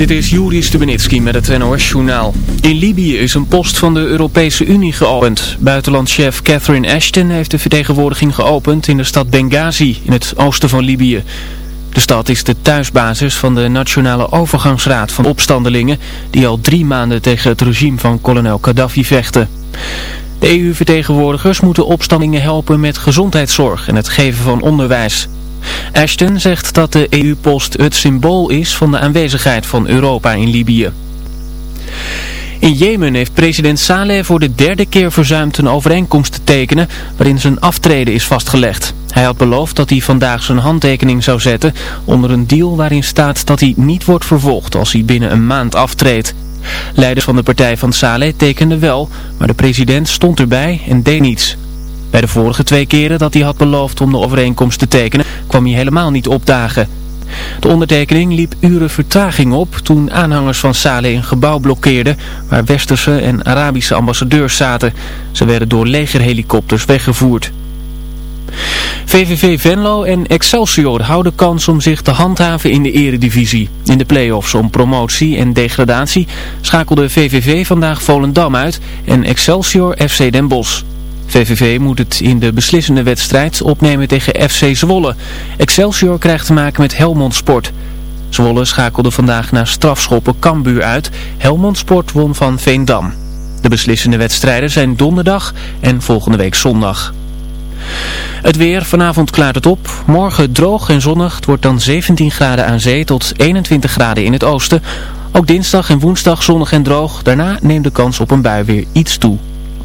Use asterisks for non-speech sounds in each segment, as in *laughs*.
Dit is Juri Stubenitski met het NOS-journaal. In Libië is een post van de Europese Unie geopend. Buitenlandchef Catherine Ashton heeft de vertegenwoordiging geopend in de stad Benghazi in het oosten van Libië. De stad is de thuisbasis van de Nationale Overgangsraad van opstandelingen die al drie maanden tegen het regime van kolonel Gaddafi vechten. De EU-vertegenwoordigers moeten opstandelingen helpen met gezondheidszorg en het geven van onderwijs. Ashton zegt dat de EU-post het symbool is van de aanwezigheid van Europa in Libië. In Jemen heeft president Saleh voor de derde keer verzuimd een overeenkomst te tekenen waarin zijn aftreden is vastgelegd. Hij had beloofd dat hij vandaag zijn handtekening zou zetten onder een deal waarin staat dat hij niet wordt vervolgd als hij binnen een maand aftreedt. Leiders van de partij van Saleh tekenden wel, maar de president stond erbij en deed niets. Bij de vorige twee keren dat hij had beloofd om de overeenkomst te tekenen, kwam hij helemaal niet opdagen. De ondertekening liep uren vertraging op toen aanhangers van Saleh een gebouw blokkeerden waar westerse en Arabische ambassadeurs zaten. Ze werden door legerhelikopters weggevoerd. VVV Venlo en Excelsior houden kans om zich te handhaven in de eredivisie. In de play-offs om promotie en degradatie schakelde VVV vandaag Volendam uit en Excelsior FC Den Bosch. VVV moet het in de beslissende wedstrijd opnemen tegen FC Zwolle. Excelsior krijgt te maken met Helmond Sport. Zwolle schakelde vandaag naar strafschoppen Cambuur uit. Helmond Sport won van Veendam. De beslissende wedstrijden zijn donderdag en volgende week zondag. Het weer, vanavond klaart het op. Morgen droog en zonnig. Het wordt dan 17 graden aan zee tot 21 graden in het oosten. Ook dinsdag en woensdag zonnig en droog. Daarna neemt de kans op een bui weer iets toe.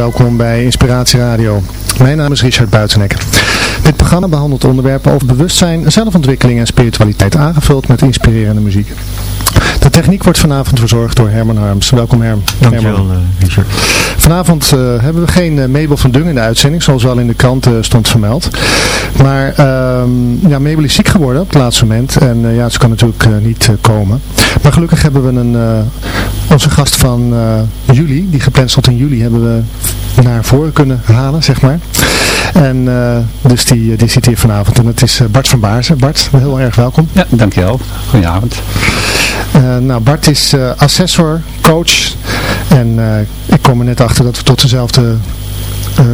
Welkom bij Inspiratie Radio. Mijn naam is Richard Buitenek. Dit programma behandelt onderwerpen over bewustzijn, zelfontwikkeling en spiritualiteit aangevuld met inspirerende muziek. De techniek wordt vanavond verzorgd door Herman Harms. Welkom Herm. Herman. Dankjewel, eh, Richard. Vanavond eh, hebben we geen eh, Mabel van Dung in de uitzending, zoals wel in de krant stond vermeld. Maar ehm, ja, Mabel is ziek geworden op het laatste moment en ja, ze kan natuurlijk niet komen. Maar gelukkig hebben we een, onze gast van eh, juli, die gepland stond in juli, hebben we naar voren kunnen halen, zeg maar. En eh, dus die, die zit hier vanavond en het is eh, Bart van Baarzen. Bart, heel erg welkom. Ja, dankjewel. Goedenavond. Eh, nou, Bart is eh, assessor, coach. En eh, ik kom er net achter dat we tot dezelfde eh,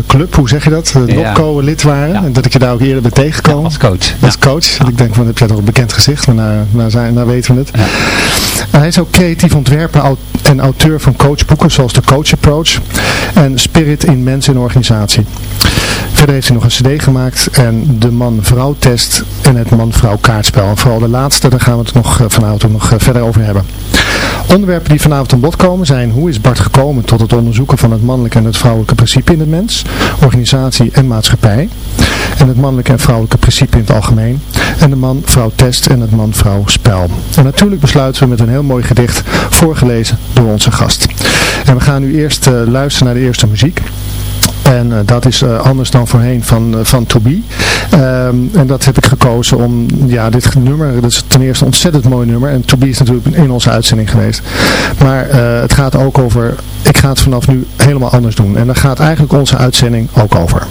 club, hoe zeg je dat? Ja. NOPCO lid waren. Dat ik je daar ook eerder ben tegengekomen. als coach. Als coach. En ik denk van, heb jij toch een bekend gezicht? Maar nou, nou, zijn, nou weten we het. En hij is ook creatief ontwerper en auteur van coachboeken zoals de Coach Approach en Spirit in Mens en Organisatie. Verder heeft hij nog een cd gemaakt en de man-vrouw test en het man-vrouw kaartspel. En vooral de laatste, daar gaan we het nog eh, vanavond nog eh, verder over hebben. Onderwerpen die vanavond aan bod komen zijn hoe is Bart gekomen tot het onderzoeken van het mannelijke en het vrouwelijke principe in de mens, organisatie en maatschappij. En het mannelijke en vrouwelijke principe in het algemeen. En de man-vrouw test en het man-vrouw spel. En natuurlijk besluiten we met een heel mooi gedicht voorgelezen door onze gast. En we gaan nu eerst eh, luisteren naar de eerste muziek. En eh, dat is eh, anders dan voorheen van, uh, van To. Ehm, en dat heb ik gekozen om, ja, dit nummer, dat is ten eerste een ontzettend mooi nummer. En To is natuurlijk in onze uitzending geweest. Maar het gaat ook over, ik ga het vanaf nu helemaal anders doen. En daar gaat eigenlijk onze uitzending ook over.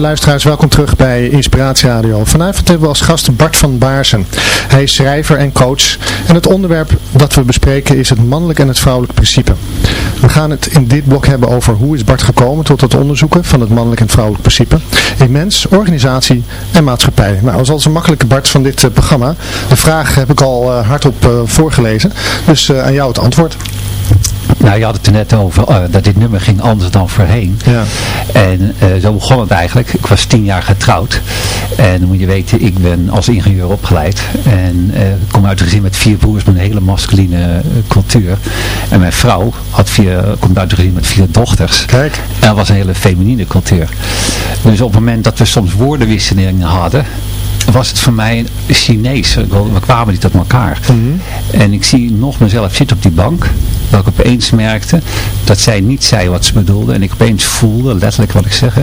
Luisteraars, welkom terug bij Inspiratie Radio. Vanavond hebben we als gast Bart van Baarsen. Hij is schrijver en coach. En het onderwerp dat we bespreken is het mannelijk en het vrouwelijk principe. We gaan het in dit blok hebben over hoe is Bart gekomen tot het onderzoeken van het mannelijk en vrouwelijk principe in mens, organisatie en maatschappij. Nou, dat is een makkelijke Bart van dit uh, programma. De vraag heb ik al uh, hardop uh, voorgelezen. Dus aan jou het antwoord. Nou, je had het er net over uh, dat dit nummer ging anders dan voorheen. Ja. En uh, zo begon het eigenlijk. Ik was tien jaar getrouwd. En moet je weten, ik ben als ingenieur opgeleid. En uh, ik kom uit een gezin met vier broers met een hele masculine cultuur. En mijn vrouw had vier, komt uit een gezin met vier dochters. Kijk. En dat was een hele feminine cultuur. Dus op het moment dat we soms woordenwisselingen hadden, was het voor mij Chinees. We kwamen niet tot elkaar. Mm -hmm. En ik zie nog mezelf zitten op die bank. Dat ik opeens merkte dat zij niet zei wat ze bedoelde. En ik opeens voelde, letterlijk wat ik zeg,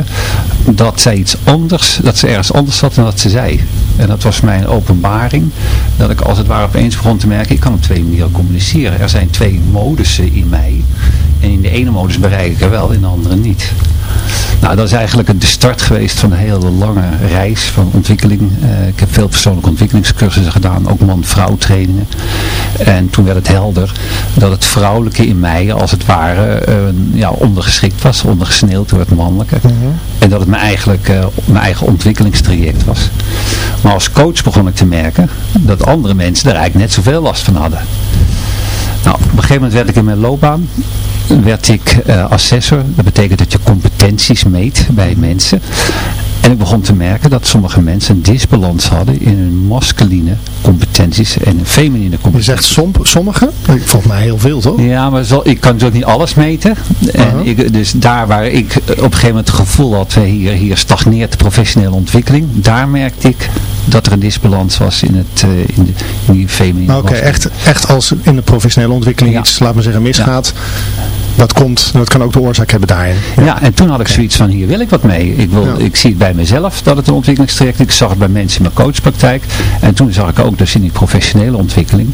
dat zij iets anders, dat ze ergens anders zat dan wat ze zei. En dat was voor mij een openbaring. Dat ik als het ware opeens begon te merken, ik kan op twee manieren communiceren. Er zijn twee modussen in mij. En in de ene modus bereik ik er wel, in de andere niet. Nou, dat is eigenlijk de start geweest van een hele lange reis van ontwikkeling. Uh, ik heb veel persoonlijke ontwikkelingscursussen gedaan, ook man-vrouw trainingen. En toen werd het helder dat het vrouwelijke in mij als het ware uh, ja, ondergeschikt was, ondergesneeuwd door het mannelijke. -hmm. En dat het me eigenlijk uh, mijn eigen ontwikkelingstraject was. Maar als coach begon ik te merken dat andere mensen er eigenlijk net zoveel last van hadden. Nou, op een gegeven moment werd ik in mijn loopbaan werd ik uh, assessor. Dat betekent dat je competenties meet bij mensen. En ik begon te merken dat sommige mensen een disbalans hadden in hun masculine competenties en hun feminine competenties. Je zegt som, sommige? Volgens mij heel veel, toch? Ja, maar zo, ik kan dus ook niet alles meten. En uh -huh. ik, dus daar waar ik op een gegeven moment het gevoel had, hier, hier stagneert de professionele ontwikkeling. Daar merkte ik dat er een disbalans was in, het, uh, in, de, in die feminine Oké, okay, echt, echt als in de professionele ontwikkeling ja. iets, laat maar zeggen, misgaat. Ja. Dat komt, dat kan ook de oorzaak hebben daarin. Ja, ja en toen had ik zoiets van, hier wil ik wat mee. Ik, wil, ik zie het bij mezelf dat het een ontwikkelingstraject is. Ik zag het bij mensen in mijn coachpraktijk. En toen zag ik ook dus in die professionele ontwikkeling.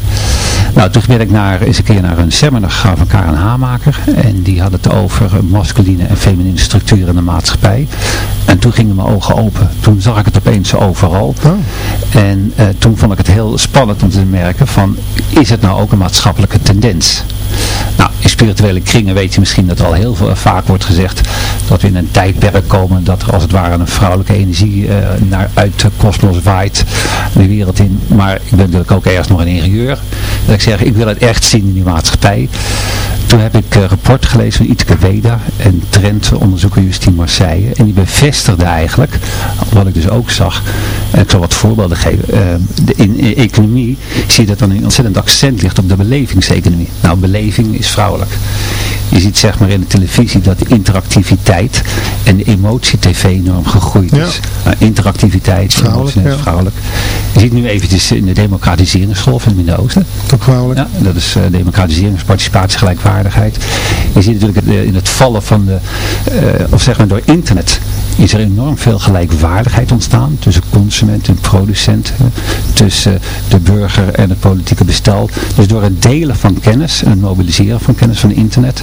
Nou, toen ben ik naar, eens een keer naar een seminar gegaan van Karen Hamaker. En die had het over masculine en feminine structuren in de maatschappij. En toen gingen mijn ogen open. Toen zag ik het opeens overal. Oh. En uh, toen vond ik het heel spannend om te merken van, is het nou ook een maatschappelijke tendens? Nou, in spirituele kringen weet je misschien dat al heel vaak wordt gezegd dat we in een tijdperk komen dat er als het ware een vrouwelijke energie uh, naar, uit de kosmos waait de wereld in. Maar ik ben natuurlijk ook ergens nog een ingenieur. Dat ik zeg, ik wil het echt zien in die maatschappij. Toen heb ik een rapport gelezen van Iteke Weda en trendonderzoeker Justine Marseille. En die bevestigde eigenlijk, wat ik dus ook zag, en ik zal wat voorbeelden geven. Uh, de, in, in, economie zie je dat dan een ontzettend accent ligt op de belevingseconomie. Nou, beleving is vrouwelijk. Je ziet zeg maar in de televisie dat de interactiviteit en de emotie-tv enorm gegroeid Ja. is. Nou, interactiviteit, Vrouwelijk, emotie, ja. vrouwelijk. Je ziet nu eventjes in de democratiseringsgolf in het Midden-Oosten. Ook. Ja, dat is uh, democratisering, participatie, gelijkwaardigheid. Je ziet natuurlijk uh, in het vallen van de, uh, of zeg maar door internet, is er enorm veel gelijkwaardigheid ontstaan tussen consument en producent, tussen de burger en het politieke bestel. Dus door het delen van kennis en het mobiliseren van kennis van internet,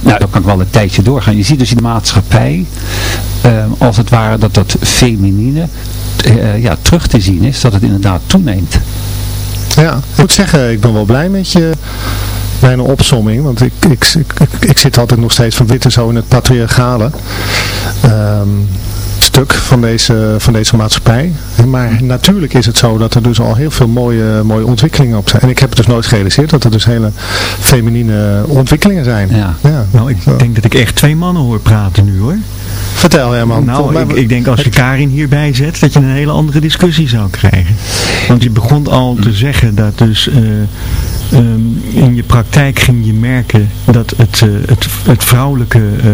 nou, dan kan ik wel een tijdje doorgaan. Je ziet dus in de maatschappij, als het ware, dat dat feminine ja, terug te zien is, dat het inderdaad toeneemt. Ja, ik moet zeggen, ik ben wel blij met je bijna opsomming, want ik, ik, ik, ik, zit altijd nog steeds van witte zo in het patriarchale um, stuk van deze, van deze maatschappij. Maar natuurlijk is het zo dat er dus al heel veel mooie, mooie ontwikkelingen op zijn. En ik heb het dus nooit gerealiseerd dat er dus hele feminine ontwikkelingen zijn. Ja. ja. Nou, ik denk dat ik echt twee mannen hoor praten nu hoor. Vertel Herman. Nou, ik, ik, denk als je Karin hierbij zet, dat je een hele andere discussie zou krijgen. Want je begon al te zeggen dat dus uh, um, in je praktijk ging je merken dat het, uh, het, het vrouwelijke uh,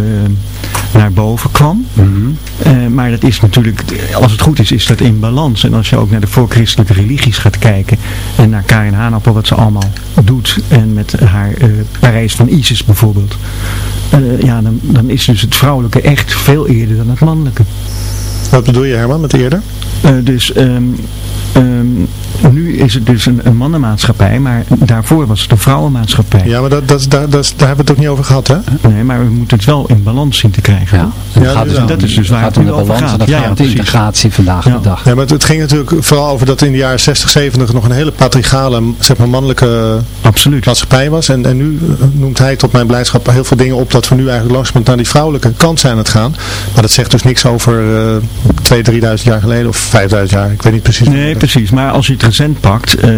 naar boven kwam. Mm -hmm. maar dat is natuurlijk, als het goed is, is dat in balans. En als je ook naar de voorchristelijke religies gaat kijken en naar Karin Haanappel wat ze allemaal doet en met haar Parijs van Isis bijvoorbeeld. ja, dan, dan is dus het vrouwelijke echt veel eerder dan het mannelijke. Wat bedoel je Herman met eerder? Uh, dus um, ehm, nu is het dus een, een mannenmaatschappij, maar daarvoor was het een vrouwenmaatschappij. Ja, maar dat, dat, is- daar, dat, is- daar hebben we het ook niet over gehad, hè? Nee, maar we moeten het wel in balans zien te krijgen. Ja, het gaat dus dus om- dat is dus waar gaat het nu de over balans gaat. en dat Ja, gaat ja, de integratie vandaag Ja. de dag. Ja, maar het, het ging natuurlijk vooral over dat in de jaren 60, 70 nog een hele patriarchale, zeg maar mannelijke Absoluut. maatschappij was. En, en nu eh, noemt hij tot mijn blijdschap heel veel dingen op dat we nu eigenlijk langzamerhand naar die vrouwelijke kant zijn aan het gaan. Maar dat zegt dus niks over eh 2.000, 3.000 jaar geleden of 5.000 jaar. Ik weet niet precies. Nee, precies. Maar als je het recent pakt, eh,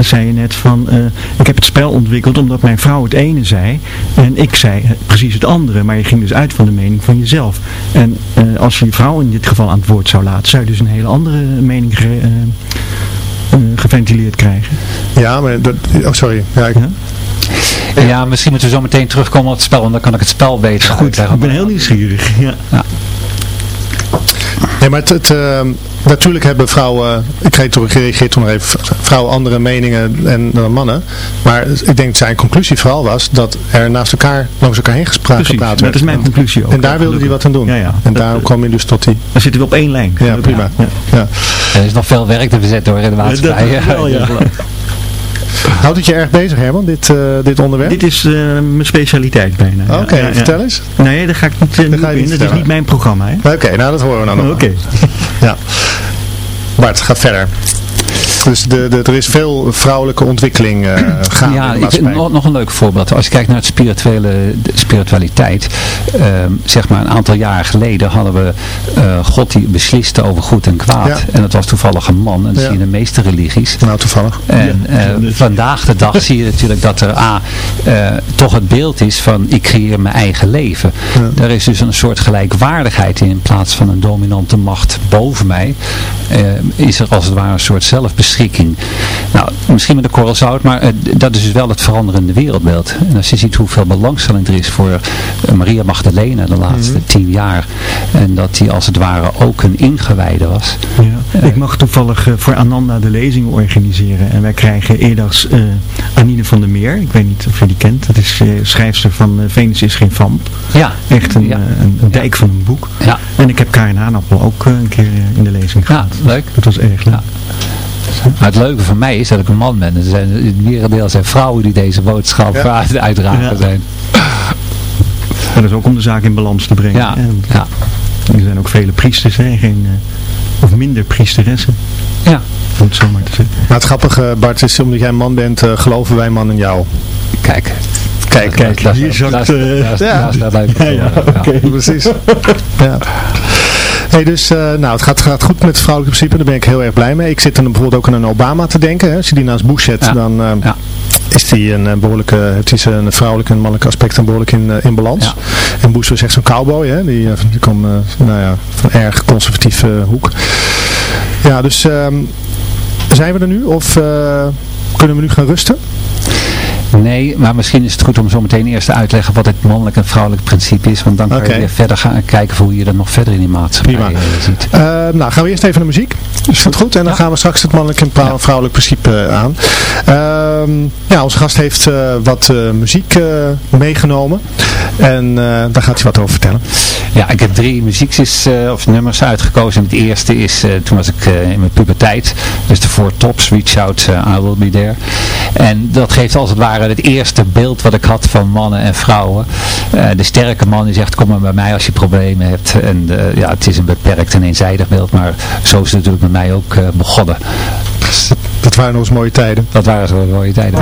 zei je net van, eh, ik heb het spel ontwikkeld omdat mijn vrouw het ene zei en ik zei eh, precies het andere. Maar je ging dus uit van de mening van jezelf. En eh, als je je vrouw in dit geval aan het woord zou laten, zou je dus een hele andere mening ge- eh, eh, geventileerd krijgen. Ja, maar dat, oh sorry. Ja, ik- Ja? Ja, misschien moeten we zo meteen terugkomen op het spel, want dan kan ik het spel beter Goed, uitleggen. ik ben heel nieuwsgierig. Ja. Nee, maar het, het, eh, natuurlijk hebben vrouwen, ik kreeg toen gereageerd toen nog even, vrouwen andere meningen en, dan mannen. Maar ik denk dat zijn conclusie vooral was dat er naast elkaar, langs elkaar heen gesproken Precies, gepraat dat werd. is mijn conclusie ook. En daar wilde hij wat aan doen. Ja, ja. En eh, kwam je dus tot die, Dan zitten we op één lijn. ja prima. Ja. Ja. Er is nog veel werk te verzetten hoor in de maatschappij. Dat wel, ja. *laughs* *laughs* Houdt het je erg bezig Herman, dit, eh, dit onderwerp? Dit is eh, mijn specialiteit bijna. Ja, Oké, ja. vertel eens. Nee, daar ga ik niet, uh, ga niet in. Dat is niet mijn programma. hè? Oké, nou dat horen we dan nog. Oké. Ja. Bart, ga verder. Dus de, de, er is veel vrouwelijke ontwikkeling eh *clears throat* gaande Ja, ik, nog, nog een leuk voorbeeld. Als je kijkt naar het spirituele, de spiritualiteit, ehm, zeg maar een aantal jaren geleden hadden we eh, God die besliste over goed en kwaad. Ja. En dat was toevallig een man. En dat Ja. zie je in de meeste religies. Nou, toevallig. En Ja, eh, vandaag de dag zie je natuurlijk dat er A, eh, toch het beeld is van ik creëer mijn eigen leven. Ja. Er is dus een soort gelijkwaardigheid in, in plaats van een dominante macht boven mij. is er als het ware een soort Nou, misschien met de korrel zout, maar eh, dat is dus wel het veranderende wereldbeeld. En als je ziet hoeveel belangstelling er is voor eh, Maria Magdalena de laatste Mhm. tien jaar. En dat die als het ware ook een ingewijde was. Ja. Ik mag toevallig eh, voor Ananda de lezingen organiseren. En wij krijgen eerdags eh Anine van der Meer. Ik weet niet of je die kent. Dat is eh, schrijfster van eh, Venus is geen vamp. Ja, Echt een, Ja. eh, een, een dijk van een boek. ja, En ik heb Karin Haanappel ook eh, een keer eh, in de lezing ja gehad. leuk. Dat was erg leuk. Ja. Maar het leuke voor mij is dat ik een man ben. Er zijn, het merendeel zijn vrouwen die deze boodschap Ja. uitdragen Ja. zijn. Maar dat is ook om de zaak in balans te brengen. Ja, En ja, er zijn ook vele priesters, hè, geen, eh, of minder priesteressen, ja. om het zo maar te zeggen. Maar het grappige Bart is, omdat jij een man bent, eh, geloven wij man in jou. Kijk. Kijk, Kijk, dat, hier zakt, eh, ja. Precies. ja. Hey, dus, eh, nou, het gaat, gaat goed met het vrouwelijke principe, daar ben ik heel erg blij mee. Ik zit dan bijvoorbeeld ook aan een Obama te denken. Hè. Als je die naast Bush zet, Ja. dan eh, Ja. is die een eh, behoorlijke, het is een vrouwelijke en mannelijke aspect behoorlijk in, in balans. Ja. En Bush was echt zo'n cowboy, hè. Die, die eh, nou ja, van een erg conservatieve hoek. Ja, dus ehm, zijn we er nu of kunnen we nu gaan rusten? Nee, maar misschien is het goed om zo meteen eerst te uitleggen wat het mannelijk en vrouwelijk principe is. Want dan kan je weer verder gaan kijken hoe je dat nog verder in die maatschappij Prima. eh, ziet. Eh, nou, gaan we eerst even naar muziek. Is dat goed? En dan gaan we straks het mannelijk en vrou- vrouwelijk principe eh, aan. Ehm, ja, onze gast heeft wat muziek meegenomen. En daar gaat hij wat over vertellen. Ja, ik heb drie muziekjes of nummers uitgekozen. Het eerste is, toen was ik in mijn puberteit, dus de Four Tops, Reach Out, I Will Be There. En dat geeft als het ware het eerste beeld wat ik had van mannen en vrouwen. Eh, de sterke man die zegt, kom maar bij mij als je problemen hebt. En eh, ja, het is een beperkt en eenzijdig beeld, maar zo is het natuurlijk met mij ook eh, begonnen. Dat waren nog eens mooie tijden. dat waren zo mooie tijden.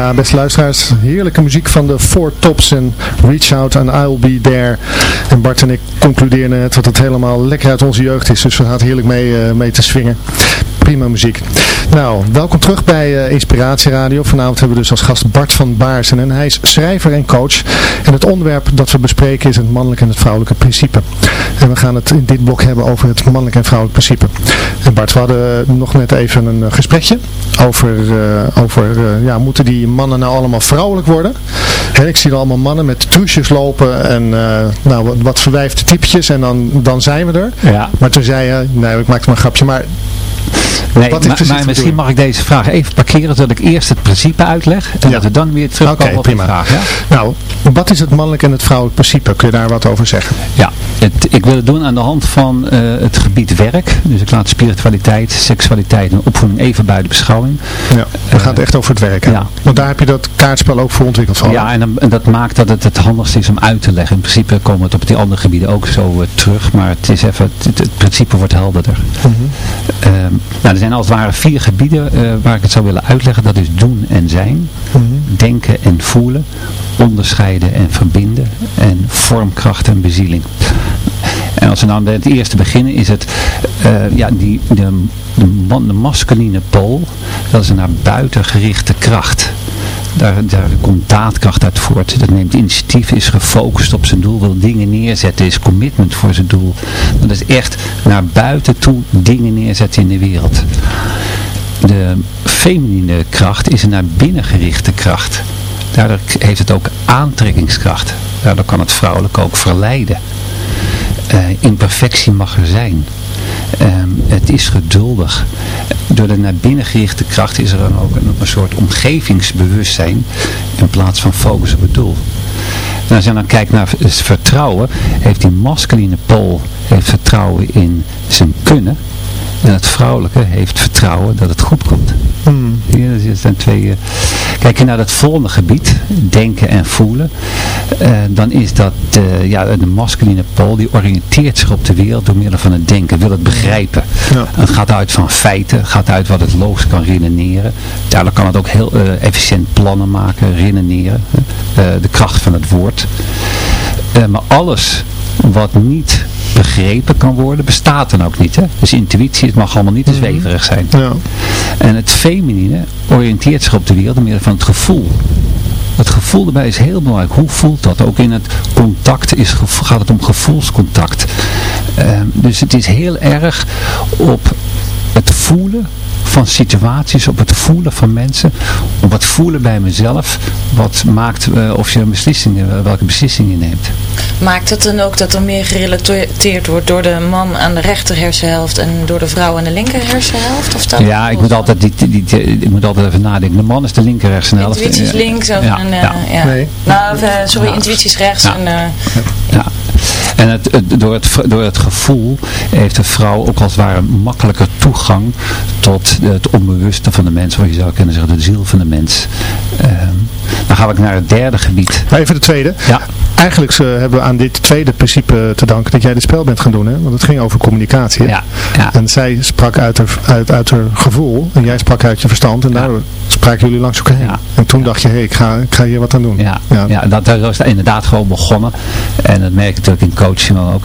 Ja, beste luisteraars, heerlijke muziek van de Four Tops en Reach Out and I'll Be There. En Bart en ik concludeerden net dat het helemaal lekker uit onze jeugd is, dus we gaan heerlijk mee, uh, mee te swingen. Prima muziek. Nou, welkom terug bij uh, Inspiratie Radio. Vanavond hebben we dus als gast Bart van Baarsen en hij is schrijver en coach. En het onderwerp dat we bespreken is het mannelijke en het vrouwelijke principe. En we gaan het in dit blok hebben over het mannelijk en vrouwelijk principe. En Bart, we hadden nog net even een gesprekje over, uh, over ja, moeten die mannen nou allemaal vrouwelijk worden? En ik zie er allemaal mannen met truusjes lopen en nou, wat, wat verwijfde typetjes en dan, dan zijn we er. Ja. Maar toen zei je, nee ik maakte maar een grapje, maar Nee, maar, maar misschien mag ik deze vraag even parkeren, zodat ik eerst het principe uitleg en Ja. dat we dan weer terugkomen Oké, op prima. vraag. Ja? Nou, wat is het mannelijk en het vrouwelijk principe? Kun je daar wat over zeggen? Ja, het, ik wil het doen aan de hand van eh, het gebied werk. Dus ik laat spiritualiteit, seksualiteit en opvoeding even buiten beschouwing. Ja, we gaan het echt over het werk ja. Want daar heb je dat kaartspel ook voor ontwikkeld van. Ja, en, dat maakt dat het het handigst is om uit te leggen. In principe komen we het op die andere gebieden ook zo eh, terug, maar het is even, het, het principe wordt helderder. Ehm, nou, er zijn als het ware vier gebieden eh, waar ik het zou willen uitleggen. Dat is doen en zijn, Mhm. denken en voelen, onderscheiden en verbinden en vormkracht en bezieling. En als we nou met het eerste beginnen is het, eh, ja, die, de, de, man, de masculine pool, dat is een naar buiten gerichte kracht. Daar, daar komt daadkracht uit voort. Dat neemt initiatief, is gefocust op zijn doel, wil dingen neerzetten, is commitment voor zijn doel. Dat is echt naar buiten toe dingen neerzetten in de wereld. De feminine kracht is een naar binnen gerichte kracht. Daardoor heeft het ook aantrekkingskracht. Daardoor kan het vrouwelijk ook verleiden. Eh, imperfectie mag er zijn. Ehm, het is geduldig. Door de naar binnen gerichte kracht is er dan ook een, een soort omgevingsbewustzijn in plaats van focus op het doel. En als je dan kijkt naar vertrouwen, heeft die masculine pool heeft vertrouwen in zijn kunnen. En het vrouwelijke heeft vertrouwen dat het goed komt. Hmm. Dat zijn twee. eh, Kijk je naar het volgende gebied, denken en voelen, eh, dan is dat eh, ja, de masculine pool, die oriënteert zich op de wereld door middel van het denken, wil het begrijpen. Ja. Het gaat uit van feiten, gaat uit wat het logisch kan redeneren. Daardoor kan het ook heel eh, efficiënt plannen maken, redeneren. Eh, de kracht van het woord. Eh, maar alles wat niet begrepen kan worden, bestaat dan ook niet. Hè? Dus intuïtie, het mag allemaal niet te zweverig zijn. Ja. En het feminine oriënteert zich op de wereld door middel van het gevoel. Het gevoel erbij is heel belangrijk. Hoe voelt dat? Ook in het contact is, gaat het om gevoelscontact. Ehm, dus het is heel erg op het voelen van situaties, op het voelen van mensen, op het voelen bij mezelf, wat maakt eh, of je een beslissing, eh, welke beslissing je neemt. Maakt het dan ook dat er meer gerelateerd wordt door de man aan de rechter hersenhelft en door de vrouw aan de linker hersenhelft? Of dat Ja, ik moet altijd, die, die, die- ik moet altijd even nadenken. De man is de linker hersenhelft. Intuïtie is Eh, links of ja, en, eh, ja. ja. Nee. Nou, of, eh, sorry, Ja. intuïtie is rechts Ja. en eh, Ja. En het, het- door, het, door het gevoel heeft de vrouw ook als het ware makkelijker toegang tot het onbewuste van de mens, wat je zou kunnen zeggen, de ziel van de mens. Ehm, dan ga ik naar het derde gebied. Even de tweede. Ja, Eigenlijk eh, hebben we aan dit tweede principe te danken dat jij dit spel bent gaan doen. Hè? Want het ging over communicatie. ja, ja. En zij sprak uit haar, uit, uit haar gevoel en jij sprak uit je verstand. En daardoor spraken jullie langs elkaar heen. Ja. En toen dacht je, hé, ik, ga, ik ga hier wat aan doen. Ja, Ja. dat, dat is inderdaad gewoon begonnen. En dat merk ik natuurlijk in coaching ook.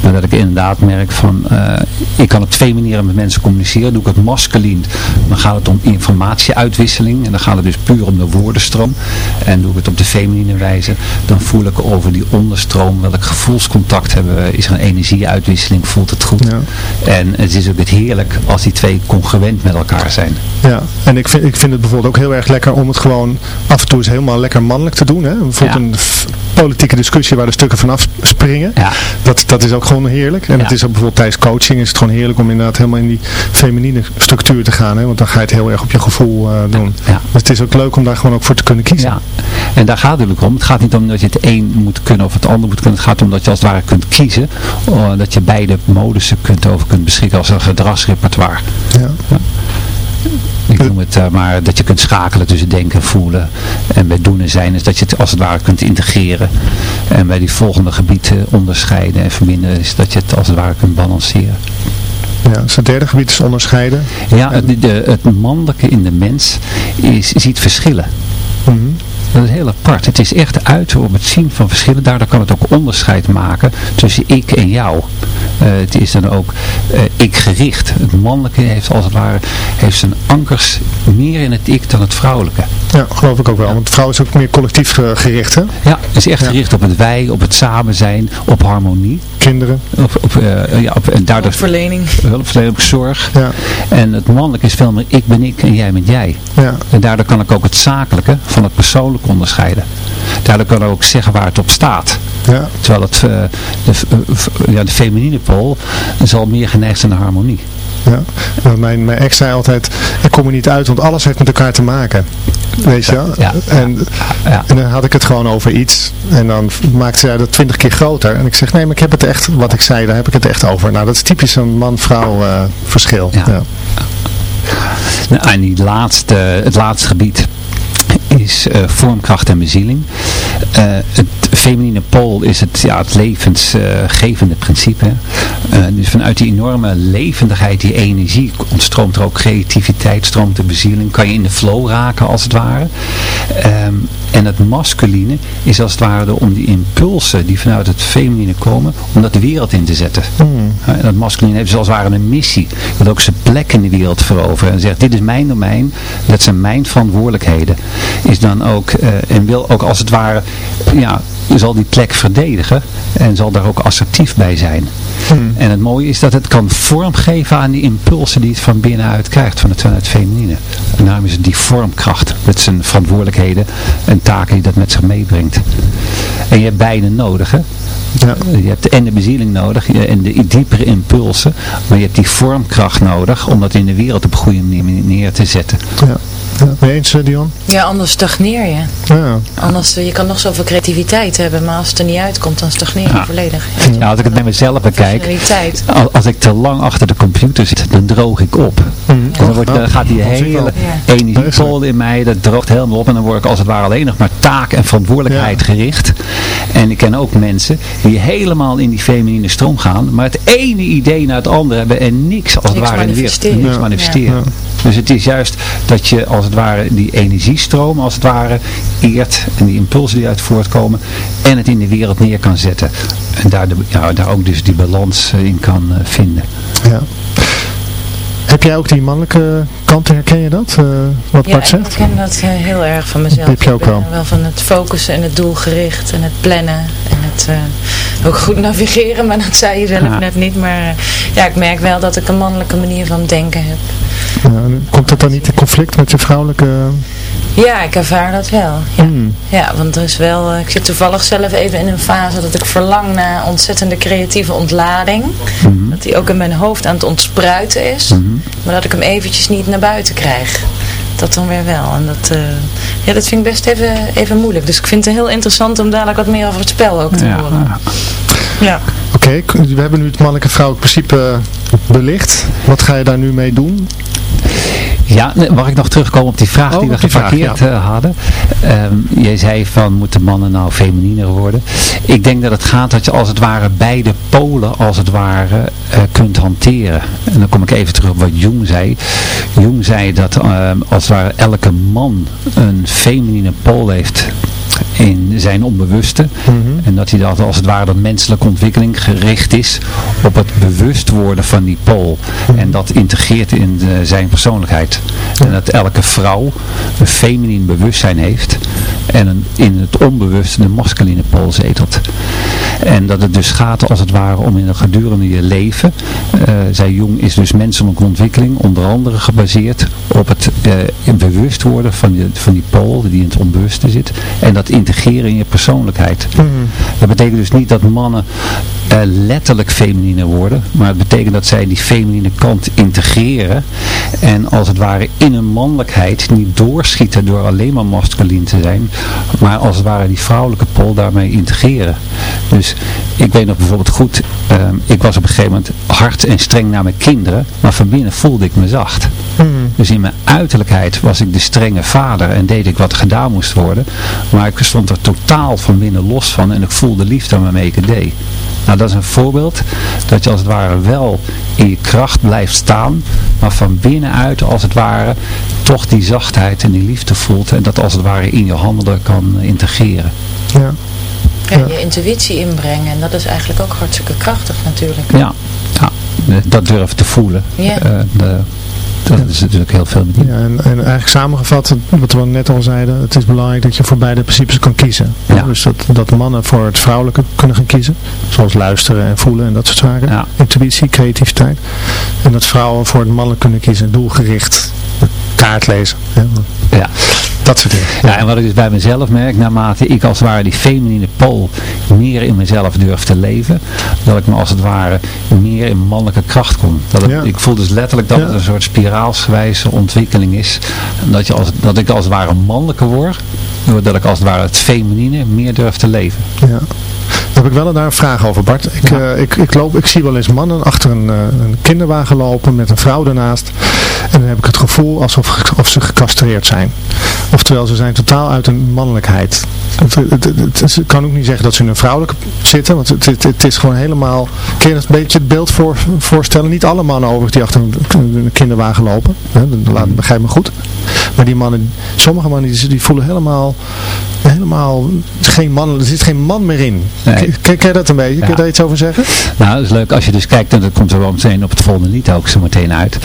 Maar dat ik inderdaad merk van, eh, ik kan op twee manieren met mensen communiceren. Doe ik het masculien, dan gaat het om informatieuitwisseling. En dan gaat het dus puur om de woordenstroom. En doe ik het op de feminine wijze, dan voel ik over die onderstroom, welk gevoelscontact hebben we, is er een energieuitwisseling, voelt het goed. Ja. En het is ook het heerlijk als die twee congruent met elkaar zijn. Ja, en ik vind, ik vind het bijvoorbeeld ook heel erg lekker om het gewoon af en toe eens helemaal lekker mannelijk te doen. Hè? Bijvoorbeeld Ja. een politieke discussie waar de stukken vanaf springen. Ja. Dat, dat is ook gewoon heerlijk. En het is ook bijvoorbeeld tijdens coaching is het gewoon heerlijk om inderdaad helemaal in die feminine structuur te gaan. Hè? Want dan ga je het heel erg op je gevoel eh, doen. Ja. Dus het is ook leuk om daar gewoon ook voor te kunnen kiezen. Ja, en daar gaat het natuurlijk om. Het gaat niet om dat je het een moet kunnen of het ander moet kunnen. Het gaat om dat je als het ware kunt kiezen. eh, dat je beide modussen kunt over kunt beschikken als een gedragsrepertoire. Ja. Ik noem het eh, maar dat je kunt schakelen tussen denken en voelen. En bij doen en zijn is dat je het als het ware kunt integreren. En bij die volgende gebieden onderscheiden en verbinden is dat je het als het ware kunt balanceren. Ja, dus het derde gebied is onderscheiden. Ja, het, de, het mannelijke in de mens is, ziet verschillen. Mhm. Dat is heel apart. Het is echt uit op het zien van verschillen. Daardoor kan het ook onderscheid maken tussen ik en jou. Eh, het is dan ook eh, ik gericht. Het mannelijke heeft als het ware heeft zijn ankers meer in het ik dan het vrouwelijke. Ja, geloof ik ook wel. Want vrouw is ook meer collectief eh, gericht, hè? Ja, het is echt Ja. gericht op het wij, op het samen zijn, op harmonie. Kinderen. Op, op, eh, ja, op, en daardoor Hulpverlening. hulpverlening, op zorg. Ja, En het mannelijke is veel meer ik ben ik en jij bent jij. ja, En daardoor kan ik ook het zakelijke van het persoonlijke onderscheiden. Daardoor kan ik ook zeggen waar het op staat. Ja. Terwijl het, eh, de, eh, ja, de feminine pool zal meer geneigd zijn naar harmonie. ja. Mijn, mijn ex zei altijd, ik kom er niet uit, want alles heeft met elkaar te maken. Weet je wel? Ja. En, Ja. en dan had ik het gewoon over iets. En dan maakte zij dat twintig keer groter. En ik zeg, nee, maar ik heb het echt, wat ik zei, daar heb ik het echt over. Nou, dat is typisch een man-vrouw eh, verschil. Ja. Ja. Nou, en die laatste, het laatste gebied is eh, vormkracht en bezieling. Eh, het feminine pool is het, ja, het levensgevende principe. Eh, dus vanuit die enorme levendigheid, die energie, ontstroomt er ook creativiteit, stroomt de bezieling. Kan je in de flow raken als het ware. Ehm, en het masculine is als het ware om die impulsen die vanuit het feminine komen, om dat de wereld in te zetten. Hmm. Ja, En dat masculine heeft zoals het ware een missie. Dat ook zijn plek in de wereld veroveren. En zegt, dit is mijn domein. Dat zijn mijn verantwoordelijkheden. Is dan ook, eh, en wil ook als het ware, ja, zal die plek verdedigen. En zal daar ook assertief bij zijn. Hmm. En het mooie is dat het kan vormgeven aan die impulsen die het van binnenuit krijgt. Van het, van het feminine. En daarom is het die vormkracht. Met zijn verantwoordelijkheden en taken die dat met zich meebrengt. En je hebt beide nodig hè. Ja. Je hebt en de bezieling nodig je- en de diepere impulsen. Maar je hebt die vormkracht nodig om dat in de wereld op een goede manier neer te zetten. Ja. Je eens, eh, Dion? Ja, anders stagneer je. Ja. Anders, eh, je kan nog zoveel creativiteit hebben, maar als het er niet uitkomt, dan stagneer je Ja. volledig. Ja, als ik het met mezelf bekijk, als, als ik te lang achter de computer zit, dan droog ik op. Hmm. Dan, wordt, dan gaat die hele energiepol in mij, dat droogt helemaal op. En dan word ik als het ware alleen nog maar taak en verantwoordelijkheid Ja. gericht. En ik ken ook mensen die helemaal in die feminine stroom gaan. Maar het ene idee naar het andere hebben en niks als het Niks ware in de wereld. manifesteren. Niks Ja. manifesteren. Ja. Dus het is juist dat je als het ware die energiestroom als het ware eert. En die impulsen die uit voortkomen. En het in de wereld neer kan zetten. En daar, de, ja, daar ook dus die balans eh, in kan eh, vinden. Ja. Heb jij ook die mannelijke kanten, herken je dat? eh, wat Ja, Bart ik zegt? herken dat heel erg van mezelf. Heb je ook ik ben wel? wel van het focussen en het doelgericht en het plannen. En het eh, ook goed navigeren, maar dat zei je zelf Ja. net niet. Maar ja, ik merk wel dat ik een mannelijke manier van denken heb. Ja, komt dat dan niet in conflict met je vrouwelijke... Ja, ik ervaar dat wel. Ja, Hmm. ja want er is wel, eh, ik zit toevallig zelf even in een fase dat ik verlang naar ontzettende creatieve ontlading. Mhm. Dat die ook in mijn hoofd aan het ontspruiten is. Maar dat ik hem eventjes niet naar buiten krijg. Dat dan weer wel. En dat, eh, ja, dat vind ik best even, even moeilijk. Dus ik vind het heel interessant om dadelijk wat meer over het spel ook te Ja. horen. Ja. Oké, we hebben nu het mannelijke vrouwelijk principe belicht. Wat ga je daar nu mee doen? Ja, mag ik nog terugkomen op die vraag Oh, die we vraag, geparkeerd ja. eh, hadden? Ehm, jij zei van, moeten mannen nou femininer worden? Ik denk dat het gaat dat je als het ware beide polen als het ware eh, kunt hanteren. En dan kom ik even terug op wat Jung zei. Jung zei dat ehm, als het ware elke man een feminine pool heeft in zijn onbewuste. En dat hij dat als het ware dat menselijke ontwikkeling gericht is op het bewust worden van die pool. En dat integreert in de- zijn persoonlijkheid. En dat elke vrouw een feminien bewustzijn heeft. En een, in het onbewuste de masculine pool zetelt. En dat het dus gaat als het ware om in een gedurende je leven. eh zei Jung is dus menselijke ontwikkeling onder andere gebaseerd op het eh, bewust worden van die, van die pool die in het onbewuste zit. En dat integreren in je persoonlijkheid. Dat betekent dus niet dat mannen eh, letterlijk feminine worden. Maar het betekent dat zij die feminine kant integreren. En als het ware in hun mannelijkheid niet doorschieten door alleen maar masculin te zijn. Maar als het ware die vrouwelijke pol daarmee integreren. Dus ik weet nog bijvoorbeeld goed. ehm, ik was op een gegeven moment hard en streng naar mijn kinderen. Maar van binnen voelde ik me zacht. Dus in mijn uiterlijkheid was ik de strenge vader en deed ik wat gedaan moest worden. Maar ik stond er totaal van binnen los van en ik voelde liefde waarmee ik het deed. Nou, dat is een voorbeeld dat je als het ware wel in je kracht blijft staan, maar van binnenuit als het ware toch die zachtheid en die liefde voelt en dat als het ware in je handelen kan integreren. Ja. Ja, je intuïtie inbrengen. En dat is eigenlijk ook hartstikke krachtig natuurlijk. Ja, ja dat durven te voelen. Ja. Uh, de, dat is natuurlijk heel veel. Ja, en, en eigenlijk samengevat, wat we net al zeiden, het is belangrijk dat je voor beide principes kan kiezen. Ja. Dus dat, dat mannen voor het vrouwelijke kunnen gaan kiezen. Zoals luisteren en voelen en dat soort zaken. Ja. Intuïtie, creativiteit. En dat vrouwen voor het mannelijk kunnen kiezen. Doelgericht. Kaart lezen. Ja. Dat soort dingen. Ja, en wat ik dus bij mezelf merk, naarmate ik als het ware die feminine pool meer in mezelf durf te leven, dat ik me als het ware meer in mannelijke kracht kom. Dat het, Ja. Ik voel dus letterlijk dat Ja. het een soort spiraalsgewijze ontwikkeling is. Dat, je als, dat ik als het ware mannelijker word, doordat ik als het ware het feminine meer durf te leven. Ja. Daar heb ik wel daar een vraag over Bart. Ik, Ja. eh, ik, ik, loop, ik zie wel eens mannen achter een, eh, een kinderwagen lopen met een vrouw ernaast. En dan heb ik het gevoel alsof of ze gecastreerd zijn. Oftewel, ze zijn totaal uit hun mannelijkheid. Het, het, het- het- ik kan ook niet zeggen dat ze in een vrouwelijke zitten, want het, is gewoon helemaal... Kun je een beetje het beeld voor, voorstellen? Niet alle mannen overigens die achter een, kinderwagen lopen. Hè, dat laat, begrijp me goed. Maar die mannen, sommige mannen die, die voelen helemaal, helemaal geen man, er zit geen man meer in. Nee. Ken, ken je dat een beetje? Kun je daar iets over zeggen? Nou, dat is leuk. Als je dus kijkt, en dat komt er wel meteen op het volgende lied ook zo meteen uit.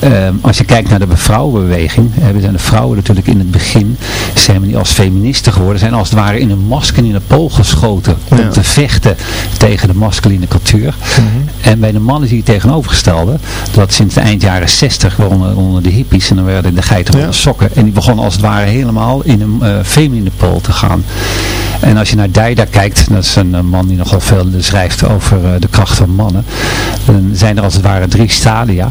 Ehm, als je kijkt naar de vrouwenbeweging, hebben zijn de vrouwen natuurlijk in het begin, ze hebben niet als feministen geworden, zijn als het ware in een masculine pool geschoten Ja. om te vechten tegen de masculine cultuur. En bij de mannen zie je het tegenovergestelde, dat sinds de eind jaren 60 onder, onder de hippies, en dan werden de geiten Ja. de sokken, en die begonnen als het ware helemaal in een eh, feminine pool te gaan. En als je naar Dijda kijkt, dat is een man die nogal veel schrijft over eh, de kracht van mannen, dan zijn er als het ware drie stadia.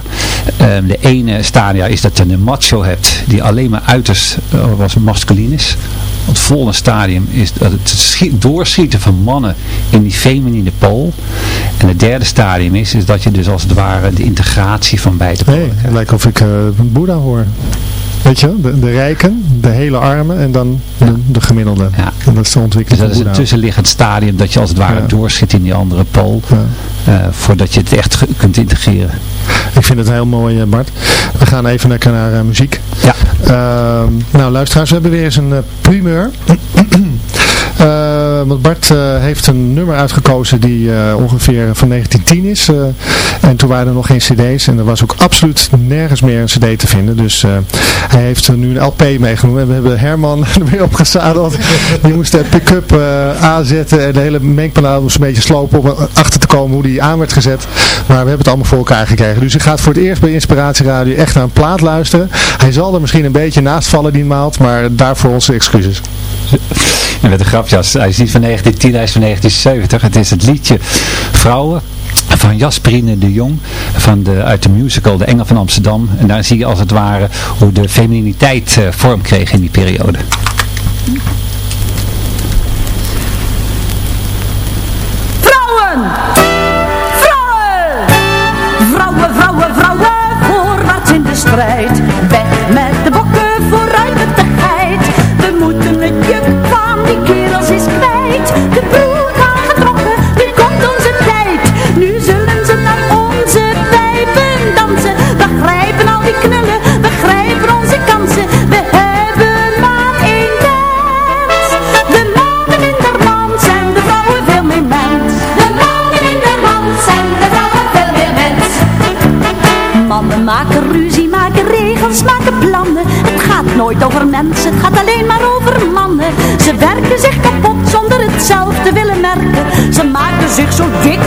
Ehm, de ene stadia is dat je een macho hebt die alleen maar uiterst eh, was masculin is. Het volgende stadium is dat het schiet- doorschieten van mannen in die feminine pool. En het derde stadium is, is dat je dus als het ware de integratie van beide polen het krijgt. lijkt of ik eh Boeddha hoor. Weet je, wel? de, de rijken, de hele armen en dan de, de gemiddelde. Ja. En dat is de Dus ontwikkeling dat is Boeddha. tussenliggend stadium dat je als het ware Ja. doorschiet in die andere pool. Eh, voordat je het echt kunt integreren. Ik vind het heel mooi eh, Bart. We gaan even lekker naar eh, muziek. Ja. Ehm, nou luisteraars, we hebben weer eens een eh, primeur. Eh, want Bart eh, heeft een nummer uitgekozen die eh, ongeveer van 1910 is. en toen waren er nog geen cd's en er was ook absoluut nergens meer een cd te vinden. Dus hij heeft nu een LP meegenomen. En we hebben Herman *laughs* er weer opgezadeld. Die moest de pick-up aanzetten en de hele mengpaneel moest een beetje slopen om achter te komen hoe die aan werd gezet. Maar we hebben het allemaal voor elkaar gekregen. Dus ik ga voor het eerst bij Inspiratie Radio echt naar een plaat luisteren. Hij zal er misschien een beetje naast vallen die maalt, maar daarvoor onze excuses. *laughs* En met een grapje, hij is niet van 1910, hij is van 1970. Het is het liedje Vrouwen van Jasperine de Jong van de, uit de musical De Engel van Amsterdam. En daar zie je als het ware hoe de femininiteit eh, vorm kreeg in die periode. Vrouwen! Vrouwen! Vrouwen, vrouwen, vrouwen, voorwaarts in de strijd. Plannen. Het gaat nooit over mensen, het gaat alleen maar over mannen. Ze werken zich kapot zonder het zelf te willen merken. Ze maken zich zo dik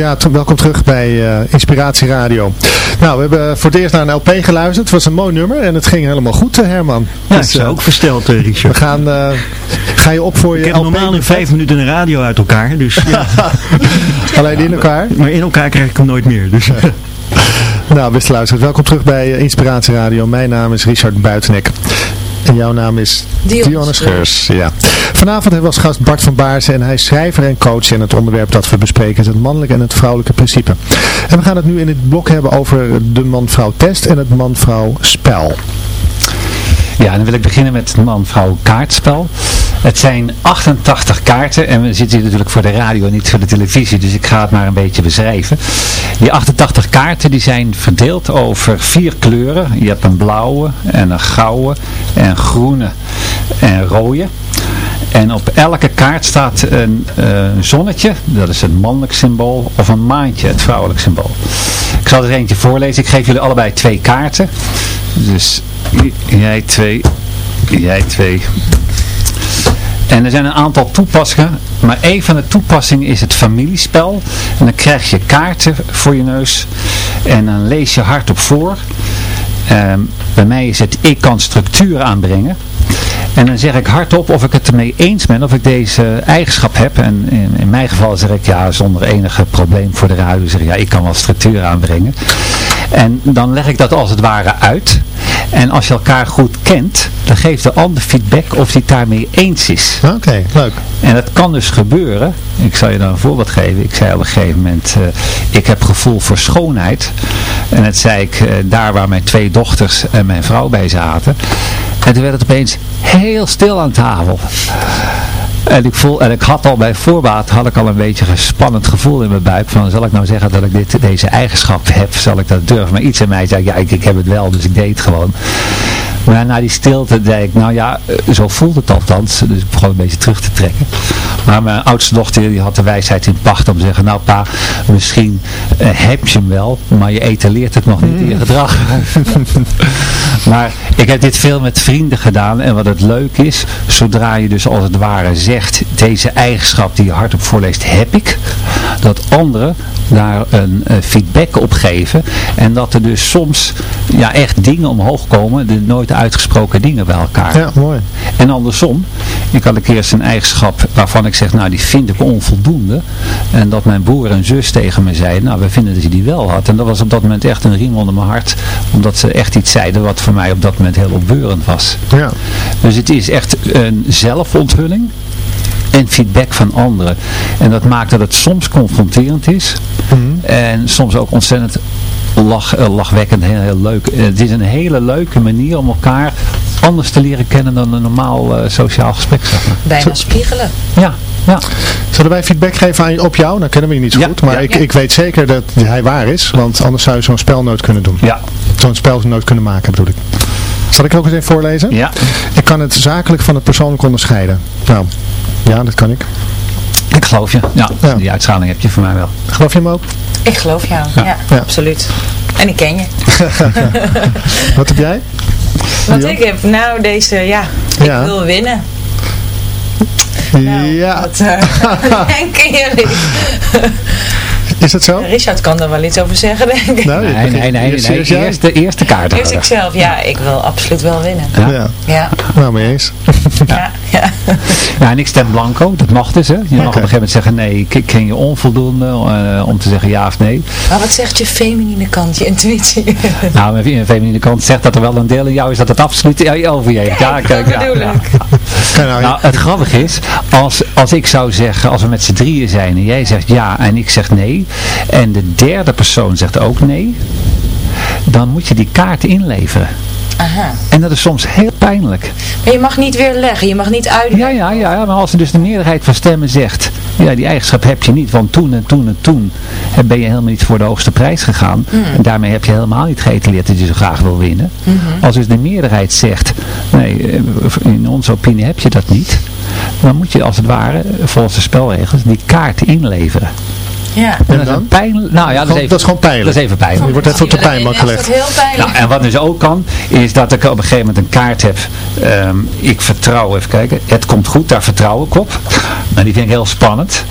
Ja, welkom terug bij eh, Inspiratie Radio. Nou, we hebben voor het eerst naar een LP geluisterd. Het was een mooi nummer en het ging helemaal goed, eh, Herman. Ja, Dus, ik eh, ook versteld, eh, We Richard. gaan, ga je op voor je Ik heb LP? normaal in vijf minuten een radio uit elkaar, dus ja. *laughs* Alleen in elkaar. maar in elkaar krijg ik hem nooit meer. Dus, *laughs* Nou, beste luisteraars, welkom terug bij Inspiratie Radio. Mijn naam is Richard Buitenek. En jouw naam is Dionne Scheurs. Ja. Vanavond hebben we als gast Bart van Baarsen en hij is schrijver en coach. En het onderwerp dat we bespreken is het mannelijke en het vrouwelijke principe. En we gaan het nu in dit blok hebben over de man-vrouw test en het man-vrouw spel. Ja, dan wil ik beginnen met het man-vrouw kaartspel. Het zijn 88 kaarten en we zitten hier natuurlijk voor de radio en niet voor de televisie, dus ik ga het maar een beetje beschrijven. Die 88 kaarten die zijn verdeeld over vier kleuren. Je hebt een blauwe en een gouden en groene en rode. En op elke kaart staat een eh, zonnetje, dat is het mannelijk symbool, of een maantje, het vrouwelijk symbool. Ik zal er eentje voorlezen. Ik geef jullie allebei twee kaarten. Dus jij twee, jij twee. En er zijn een aantal toepassingen, maar een van de toepassingen is het familiespel. En dan krijg je kaarten voor je neus en dan lees je hardop voor. Ehm, bij mij is het ik kan structuur aanbrengen. En dan zeg ik hardop of ik het ermee eens ben, of ik deze eigenschap heb. En in, in mijn geval zeg ik ja, zonder enige probleem voor de radio, zeg ja, ik kan wel structuur aanbrengen. En dan leg ik dat als het ware uit. En als je elkaar goed kent, dan geeft de ander feedback of hij het daarmee eens is. Oké, leuk. En dat kan dus gebeuren. Ik zal je dan een voorbeeld geven. Ik zei op een gegeven moment, eh, ik heb gevoel voor schoonheid. En dat zei ik eh, daar waar mijn twee dochters en mijn vrouw bij zaten. En toen werd het opeens heel stil aan tafel. En ik, voel, en ik had al bij voorbaat had ik al een beetje een spannend gevoel in mijn buik. Van zal ik nou zeggen dat ik dit, deze eigenschap heb? Zal ik dat durven? Maar iets in mij zei ja ik, ik heb het wel, dus ik deed het gewoon. Maar na die stilte zei ik, nou ja, eh, zo voelt het althans. Dus ik begon een beetje terug te trekken. Maar mijn oudste dochter die had de wijsheid in pacht om te zeggen, nou pa, misschien eh, heb je hem wel, maar je etaleert het nog niet in je gedrag. *laughs* maar ik heb dit veel met vrienden gedaan en wat het leuk is, zodra je dus als het ware zegt, deze eigenschap die je hardop voorleest, heb ik, dat anderen daar een eh, feedback op geven en dat er dus soms ja, echt dingen omhoog komen, de nooit uitgesproken dingen bij elkaar. Ja, mooi. En andersom, ik had een keer eens een eigenschap waarvan ik zeg, nou die vind ik onvoldoende. En dat mijn broer en zus tegen me zeiden, nou we vinden dat je die wel had. En dat was op dat moment echt een riem onder mijn hart. Omdat ze echt iets zeiden wat voor mij op dat moment heel opbeurend was. Ja. Dus het is echt een zelfonthulling en feedback van anderen. En dat maakt dat het soms confronterend is. En soms ook ontzettend lach, eh, lachwekkend, heel, heel leuk. Eh, Het is een hele leuke manier om elkaar anders te leren kennen dan een normaal eh, sociaal gesprek. Zeg maar. Bijna spiegelen. Ja, ja. Zullen wij feedback geven aan, op jou? Nou kennen we je niet zo Ja, goed, maar ja. ik, ik weet zeker dat hij waar is, want anders zou je zo'n spel nooit kunnen doen. ja. Zo'n spel nooit kunnen maken bedoel ik. Zal ik er ook eens even voorlezen? ja. Ik kan het zakelijk van het persoonlijk onderscheiden. Nou, ja, dat kan ik. Ik geloof je. Ja, Ja. die uitstraling heb je voor mij wel. Geloof je hem ook? Ik geloof jou. Ja, Ja. absoluut. En ik ken je. *laughs* Wat heb jij? Wat ik heb, nou deze, ja, ik Ja. wil winnen. Nou, ja, Wat eh, *laughs* *laughs* denken jullie? Is dat zo? Richard kan er wel iets over zeggen, denk ik. Nou, Nee, nee, nee, nee, eerst de eerste kaart Eerst ik zelf. Ja, ik wil absoluut wel winnen. Ja. Ja, Ja, nou mee eens. Ja, ja. Ja, en ik stem blanco, dat mag dus hè. Je mag op een gegeven moment zeggen nee, ik ken je onvoldoende eh, om te zeggen ja of nee. Maar wat zegt je feminine kant, je intuïtie? *laughs* Nou, mijn feminine kant zegt dat er wel een deel in jou is dat het absoluut ja, over je heeft. Ja, kijk, dat ja, bedoel nou, Nou, het grappige is, als, als ik zou zeggen, als we met z'n drieën zijn en jij zegt ja en ik zeg nee, en de derde persoon zegt ook nee, dan moet je die kaart inleveren. Aha. En dat is soms heel pijnlijk. Maar je mag niet weer leggen, je mag niet uitleggen. Ja, ja, ja, ja, maar als er dus de meerderheid van stemmen zegt, ja, die eigenschap heb je niet, want toen en toen en toen ben je helemaal niet voor de hoogste prijs gegaan. En daarmee heb je helemaal niet geëtaleerd dat je zo graag wil winnen. Als dus de meerderheid zegt, nee, eh, in onze opinie heb je dat niet, dan moet je als het ware, volgens de spelregels, die kaart inleveren. Ja. En, dat is dan? een pijnlijk, nou ja, dat is, Gewoon- even, dat is gewoon pijnlijk. Dat is even pijnlijk. Je wordt even op de pijnbank Dat is gelegd. heel pijnlijk. Nou, en wat dus ook kan, is dat ik op een gegeven moment een kaart heb. Ehm, ik vertrouw, even kijken. Het komt goed, daar vertrouw ik op. Maar die vind ik heel spannend.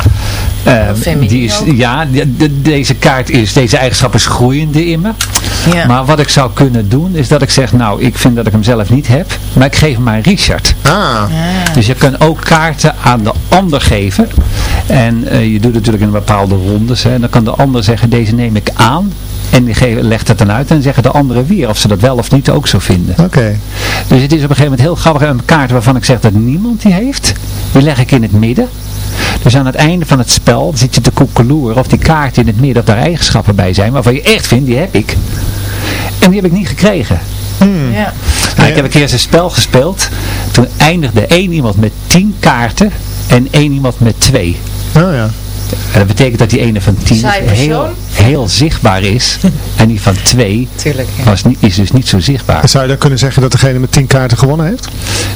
Ehm, feminien die is, ja, de- de- deze kaart is, deze eigenschap is groeiende in me. Ja. Maar wat ik zou kunnen doen, is dat ik zeg, nou, ik vind dat ik hem zelf niet heb. Maar ik geef hem aan Richard. Ah, Dus je kunt ook kaarten aan de ander geven. En eh, je doet het natuurlijk in bepaalde rondes. Hè. En dan kan de ander zeggen, deze neem ik aan. En die legt het dan uit. En zeggen de anderen weer of ze dat wel of niet ook zo vinden. oké. Dus het is op een gegeven moment heel grappig. Een kaart waarvan ik zeg dat niemand die heeft. Die leg ik in het midden. Dus aan het einde van het spel zit je te koekeloeren of die kaart in het midden, of daar eigenschappen bij zijn. Waarvan je echt vindt, die heb ik. En die heb ik niet gekregen. Ja. Nou, ik heb een keer eens een spel gespeeld. Toen eindigde één iemand met tien kaarten en één iemand met twee. Oh ja. En dat betekent dat die ene van tien heel, heel zichtbaar is. En die van twee Tuurlijk, ja. was niet, is dus niet zo zichtbaar. Zou je dan kunnen zeggen dat degene met 10 kaarten gewonnen heeft?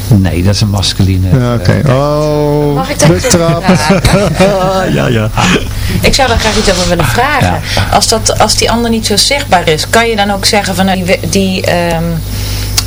Nee, dat is een masculine. Ja, oké. Oh, Mag ik *laughs* ja, ja. Ik zou daar graag iets over willen vragen. Ja. Als, dat, als die ander niet zo zichtbaar is, kan je dan ook zeggen van nou, die, die ehm,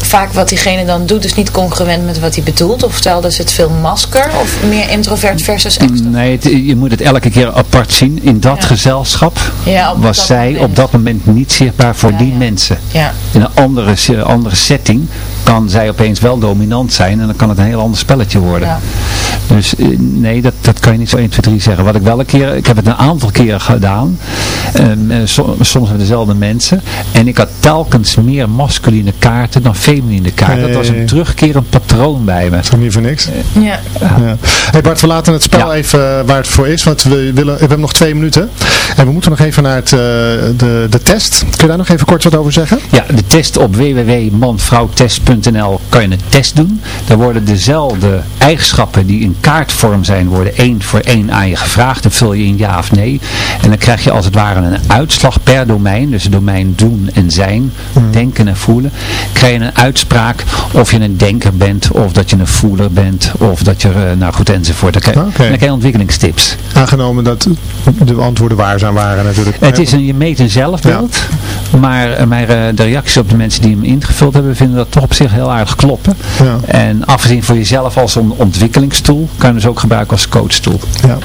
vaak wat diegene dan doet is niet congruent met wat hij bedoelt? Of stelde ze het veel masker of meer introvert versus extrovert? Nee, het- je moet het elke keer apart zien. In dat Ja. gezelschap Ja, was dat zij moment. op dat moment niet zichtbaar voor Ja, die mensen. Ja, In een andere, andere setting kan zij opeens wel dominant zijn en dan kan het een heel ander spelletje worden. Ja. Dus eh, nee, dat, dat kan je niet zo 1, 2, 3 zeggen. Wat ik wel een keer, ik heb het een aantal keren gedaan, ehm, eh, so- soms met dezelfde mensen, en ik had telkens meer masculine kaarten dan feminine kaarten. Dat was een terugkerend patroon bij me. Dat is niet voor niks? ja. Ja. Hey Bart, we laten het spel Ja. even even waar het voor is, want we, willen, we hebben nog twee minuten. En we moeten nog even naar het, eh, de, de test. Kun je daar nog even kort wat over zeggen? Ja, de test op www.manvrouwtest.nl kan je een test doen. Daar worden dezelfde eigenschappen die in kaartvorm zijn, worden één voor één aan je gevraagd. Dan vul je in ja of nee. En dan krijg je als het ware een uitslag per domein. Dus het domein doen en zijn, denken en voelen. Krijg je een uitspraak of je een denker bent, of dat je een voeler bent, of dat je, eh, nou goed enzovoort. Dan krijg, Oké. dan ontwikkelingstips. Aangenomen dat de antwoorden waar zijn waren natuurlijk. Het is een, je meet een zelfbeeld, maar, eh, maar eh, de reacties op de mensen die hem ingevuld hebben, vinden dat toch op zich heel aardig kloppen. Ja. En afgezien voor jezelf als een ontwikkelingstoel, kan je dus ook gebruiken als coachstoel. Ja.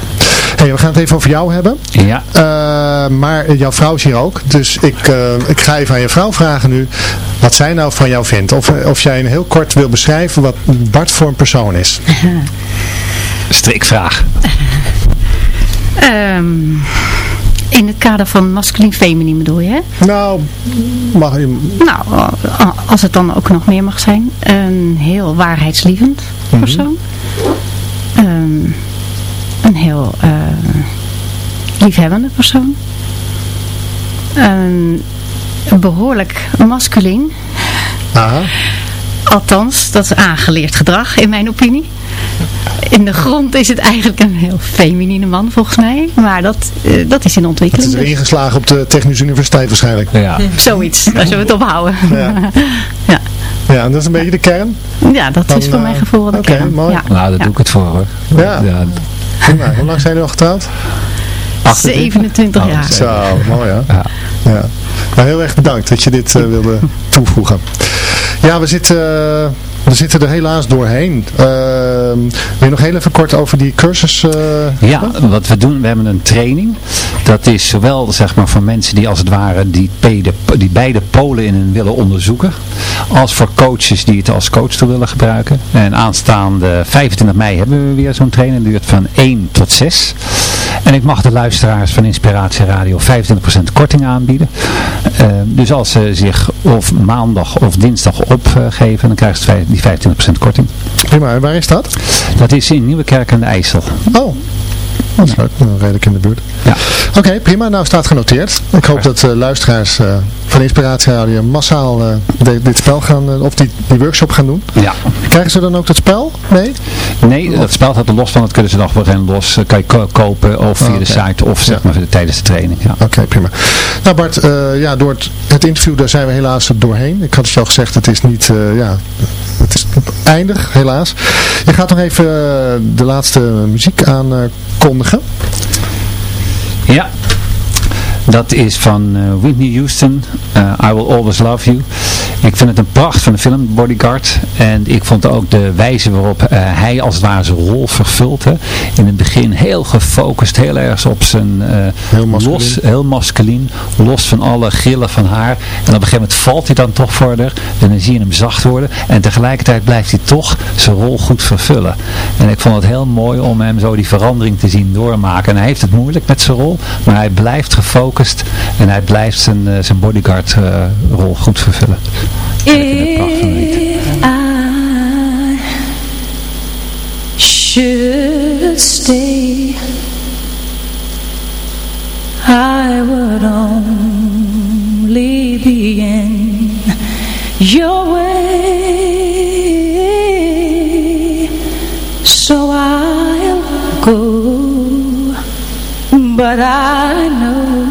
Hey, we gaan het even over jou hebben. Ja, Eh, maar jouw vrouw is hier ook. Dus ik, eh, ik ga even aan je vrouw vragen nu. Wat zij nou van jou vindt. Of, of jij een heel kort wil beschrijven wat Bart voor een persoon is. *laughs* strikvraag. Ehm, in het kader van masculin-feminin bedoel je, hè? Nou, mag je... Nou, als het dan ook nog meer mag zijn. Een heel waarheidslievend persoon. Ehm, een heel eh, liefhebbende persoon. Een behoorlijk masculin. Aha. Althans, dat is aangeleerd gedrag in mijn opinie. In de grond is het eigenlijk een heel feminine man volgens mij. Maar dat, eh, dat is in Het ontwikkeling. is er ingeslagen op de Technische Universiteit waarschijnlijk. Ja. Zoiets, daar zullen we het op houden. Ja. *laughs* ja. Ja, en dat is een beetje de kern. Ja, dat Dan, is voor eh, mijn gevoel wel de oké, kern. mooi. Ja. Nou, daar doe ik het voor hoor. Ja. Hoe lang zijn jullie al getrouwd? 27 Oh, jaar. Zo, mooi hè? Ja. Ja. Nou, heel erg bedankt dat je dit eh, wilde toevoegen. Ja, we zitten, eh, we zitten er helaas doorheen. Uh, wil je nog heel even kort over die cursus? Uh, ja, wat we doen, we hebben een training. Dat is zowel zeg maar voor mensen die als het ware die, beide, die beide polen in hun willen onderzoeken. Als voor coaches die het als coach toe willen gebruiken. En aanstaande 25 mei hebben we weer zo'n training. Die duurt van 1 tot 6. En ik mag de luisteraars van Inspiratie Radio 25% korting aanbieden. Uh, dus als ze zich of maandag of dinsdag opgeven, dan krijgen ze die 25% korting. Prima, en waar is dat? Dat is in Nieuwekerk aan de IJssel. Oh, dat is leuk, redelijk in de buurt. Ja. Oké, prima. Nou, staat genoteerd. Ik hoop dat uh, luisteraars uh, van Inspiratie Radio massaal uh, dit spel gaan, of die, die workshop gaan doen. Ja. Krijgen ze dan ook dat spel mee? Nee, dat spel gaat er los van. Dat kunnen ze nog wel gaan los. kan je kopen of via de site of zeg maar tijdens de training. Ja. Oké, prima. Nou Bart, ja, door het, het, interview daar zijn we helaas doorheen. Ik had het al gezegd, het is niet, ja, het is eindig, helaas. Je gaat nog even de laatste muziek aankondigen. Ja, dat is van uh, Whitney Houston, uh, I Will Always Love You. Ik vind het een pracht van de film, Bodyguard. En ik vond ook de wijze waarop uh, hij als het ware zijn rol vervult. Hè. In het begin heel gefocust, heel erg op zijn... heel masculin. Los, heel masculin, los van alle grillen van haar. En op een gegeven moment valt hij dan toch verder. En dan zie je hem zacht worden. En tegelijkertijd blijft hij toch zijn rol goed vervullen. En ik vond het heel mooi om hem zo die verandering te zien doormaken. En hij heeft het moeilijk met zijn rol, maar hij blijft gefocust en hij blijft zijn, uh, zijn bodyguard uh, rol goed vervullen. I should stay I would only be in your way. So I'll go But I know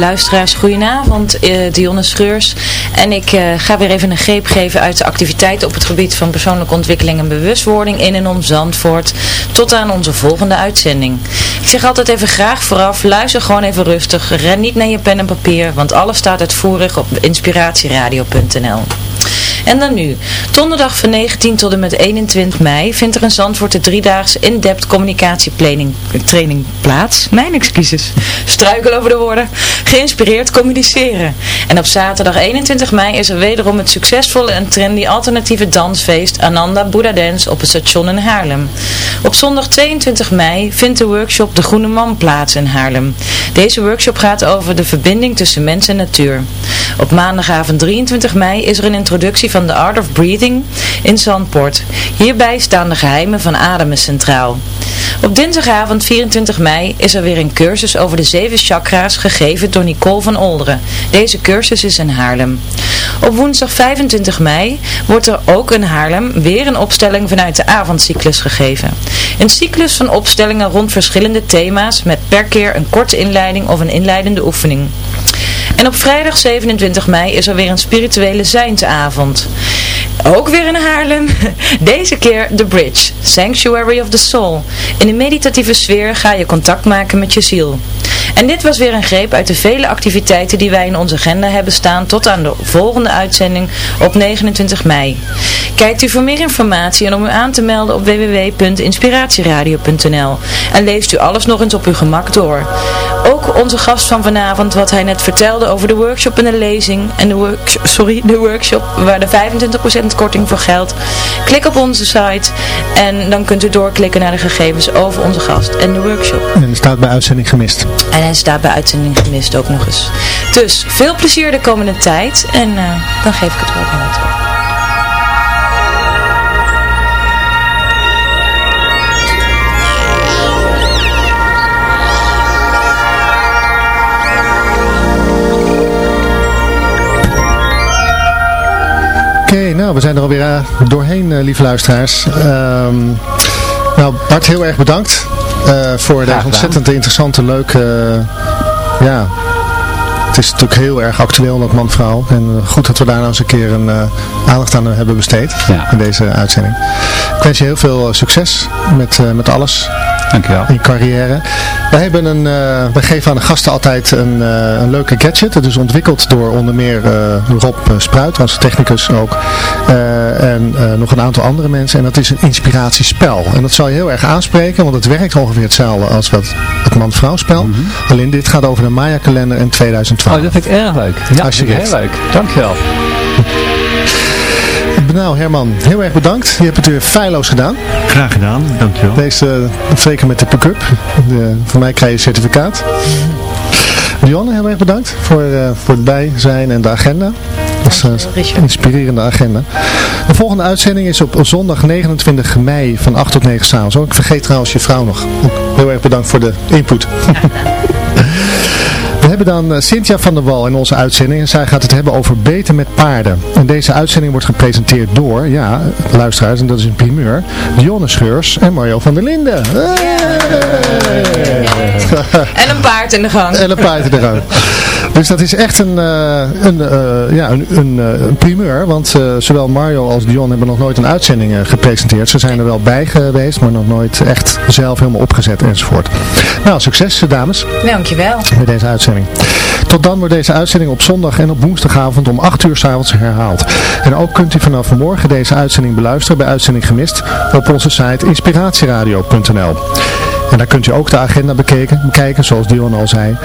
luisteraars, goedenavond. Uh, Dionne Scheurs. En ik uh, ga weer even een greep geven uit de activiteiten op het gebied van persoonlijke ontwikkeling en bewustwording in en om Zandvoort. Tot aan onze volgende uitzending. Ik zeg altijd even graag vooraf, luister gewoon even rustig. Ren niet naar je pen en papier, want alles staat uitvoerig op inspiratieradio.nl. En dan nu. Donderdag van 19 tot en met 21 mei vindt er in Zandvoort de driedaagse in-depth communicatietraining plaats. Mijn excuses. Struikel over de woorden. Geïnspireerd communiceren. En op zaterdag 21 mei is er wederom het succesvolle en trendy alternatieve dansfeest Ananda Buddha Dance op het station in Haarlem. Op zondag 22 mei vindt de workshop De Groene Man plaats in Haarlem. Deze workshop gaat over de verbinding tussen mens en natuur. Op maandagavond 23 mei is er een introductie van The Art of Breathing in Zandpoort. Hierbij staan de geheimen van ademen centraal. Op dinsdagavond 24 mei is er weer een cursus over de zeven chakra's gegeven door Nicole van Olderen. Deze cursus is in Haarlem. Op woensdag 25 mei wordt er ook in Haarlem weer een opstelling vanuit de avondcyclus gegeven. Een cyclus van opstellingen rond verschillende thema's met per keer een korte inleiding of een inleidende oefening. En op vrijdag 27 mei is er weer een spirituele zijnsavond. Ook weer in Haarlem. Deze keer The Bridge, Sanctuary of the Soul. In een meditatieve sfeer ga je contact maken met je ziel. En dit was weer een greep uit de vele activiteiten die wij in onze agenda hebben staan tot aan de volgende uitzending op 29 mei. Kijkt u voor meer informatie en om u aan te melden op www.inspiratieradio.nl en leest u alles nog eens op uw gemak door. Ook onze gast van vanavond, wat hij net vertelde over de workshop en de lezing en de, work, sorry, de workshop waar de 25% korting voor geldt. Klik op onze site en dan kunt u doorklikken naar de gegevens over onze gast en de workshop. En staat bij uitzending gemist. En hij staat bij uitzending gemist ook nog eens. Dus veel plezier de komende tijd en uh, dan geef ik het woord naar terug. Nou we zijn er alweer uh, doorheen, uh, lieve luisteraars. Um, nou Bart, heel erg bedankt uh, voor deze ontzettend interessante, leuke... ja, het is natuurlijk heel erg actueel, dat man-vrouw. En eh, goed dat we daar nou eens een keer een eh, aandacht aan hebben besteed in deze uitzending. Ik wens je heel veel eh, succes met, uh, met alles. Dankjewel. In je carrière. Wij, hebben een, geven aan de gasten altijd een, een leuke gadget. Het is ontwikkeld door onder meer Rob Spruit, onze technicus ook. en nog een aantal andere mensen. En dat is een inspiratiespel. En dat zal je heel erg aanspreken, want het werkt ongeveer hetzelfde als dat, het man-vrouw spel. Mhm. Alleen dit gaat over de Maya-kalender in 2000. Oh, dat vind ik erg leuk. Ja, Hartstikke heel leuk. Dankjewel. *laughs* Nou Herman, heel erg bedankt. Je hebt het weer feilloos gedaan. Graag gedaan, dankjewel. Deze, eh, zeker met de pick-up. Voor mij krijg je een certificaat. Dionne, heel erg bedankt voor, eh, voor het bij zijn en de agenda. Dat is eh, een inspirerende agenda. De volgende uitzending is op zondag 29 mei van 8 tot 9 s'avonds. Oh, ik vergeet trouwens je vrouw nog. Heel erg bedankt voor de input. *laughs* hebben dan uh, Cynthia van der Wal in onze uitzending. En zij gaat het hebben over beten met paarden. En deze uitzending wordt gepresenteerd door, ja, luisteraars, en dat is een primeur, Dionne Scheurs en Mario van der Linden. En een paard in de gang. En een paard in de gang. Dus dat is echt een, uh, een, uh, ja, een, een, een, primeur, want zowel Mario als Dion hebben nog nooit een uitzending gepresenteerd. Ze zijn er wel bij geweest, maar nog nooit echt zelf helemaal opgezet enzovoort. Nou, succes dames. Dankjewel. Met deze uitzending. Tot dan wordt deze uitzending op zondag en op woensdagavond om 8 uur s'avonds herhaald. En ook kunt u vanaf morgen deze uitzending beluisteren bij Uitzending Gemist op onze site inspiratieradio.nl. En daar kunt u ook de agenda bekijken, bekijken zoals Dion al zei,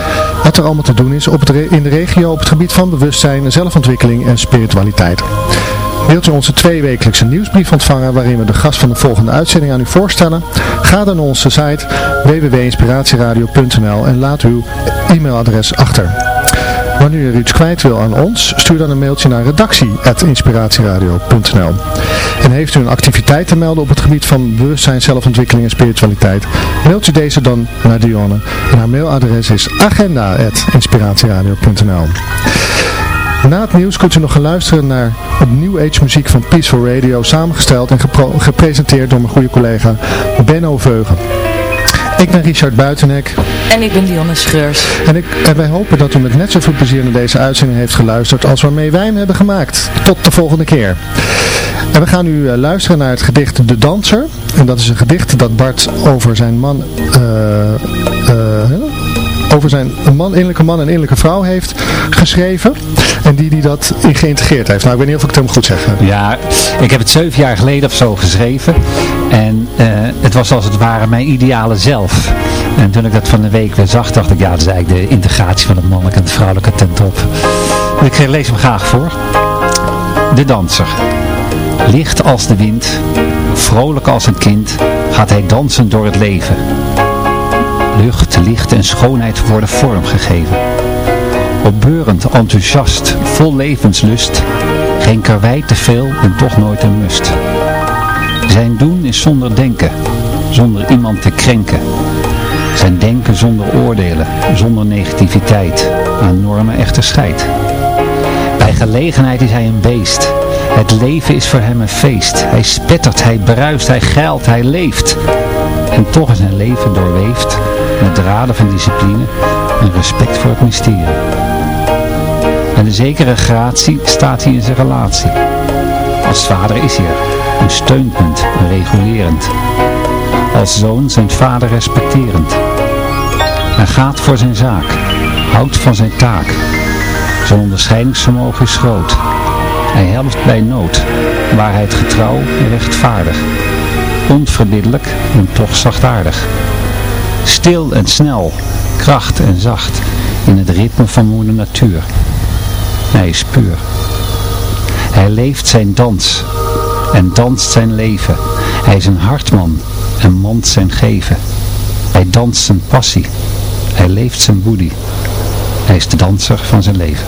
wat er allemaal te doen is op het in de regio op het gebied van bewustzijn, zelfontwikkeling en spiritualiteit. Wilt u onze tweewekelijkse nieuwsbrief ontvangen waarin we de gast van de volgende uitzending aan u voorstellen? Ga dan naar onze site www.inspiratieradio.nl en laat uw e-mailadres achter. Wanneer u iets kwijt wil aan ons, stuur dan een mailtje naar redactie.inspiratieradio.nl En heeft u een activiteit te melden op het gebied van bewustzijn, zelfontwikkeling en spiritualiteit, mailt u deze dan naar Dionne. En haar mailadres is agenda.inspiratieradio.nl na het nieuws kunt u nog gaan luisteren naar New Age muziek van Peaceful Radio, samengesteld en gepresenteerd door mijn goede collega Benno Veugen. Ik ben Richard Buitenek. En ik ben Dionne Scheurs. En, ik, en wij hopen dat u met net zoveel plezier naar deze uitzending heeft geluisterd als waarmee wij hem hebben gemaakt. Tot de volgende keer. En we gaan nu luisteren naar het gedicht De Danser. En dat is een gedicht dat Bart over zijn man... over zijn man, innerlijke man en innerlijke vrouw heeft geschreven. En die die dat geïntegreerd heeft. Nou, ik weet niet of ik het helemaal goed zeg. Ja, ik heb het zeven jaar geleden of zo geschreven. En uh, het was als het ware mijn ideale zelf. En toen ik dat van de week weer zag, dacht ik, ja, dat is eigenlijk de integratie van het mannelijke en het vrouwelijke ten top. Ik lees hem graag voor. De danser. Licht als de wind, vrolijk als een kind, gaat hij dansen door het leven. Lucht, licht en schoonheid worden vormgegeven. Opbeurend, enthousiast, vol levenslust, geen karwei te veel en toch nooit een must. Zijn doen is zonder denken, zonder iemand te krenken. Zijn denken zonder oordelen, zonder negativiteit, aan normen echter scheid. Bij gelegenheid is hij een beest. Het leven is voor hem een feest. Hij spettert, hij bruist, hij geilt, hij leeft. En toch is zijn leven doorweefd met draden van discipline en respect voor het mysterie. En een zekere gratie staat hij in zijn relatie. Als vader is hij er, een steunpunt, regulerend. Als zoon zijn vader respecterend. Hij gaat voor zijn zaak, houdt van zijn taak. Zijn onderscheidingsvermogen is groot. Hij helpt bij nood, waarheid getrouw en rechtvaardig. Onverbiddelijk en toch zachtaardig. Stil en snel, kracht en zacht, in het ritme van moeder natuur. Hij is puur. Hij leeft zijn dans en danst zijn leven. Hij is een hartman en mond zijn geven. Hij danst zijn passie. Hij leeft zijn boedie. Hij is de danser van zijn leven.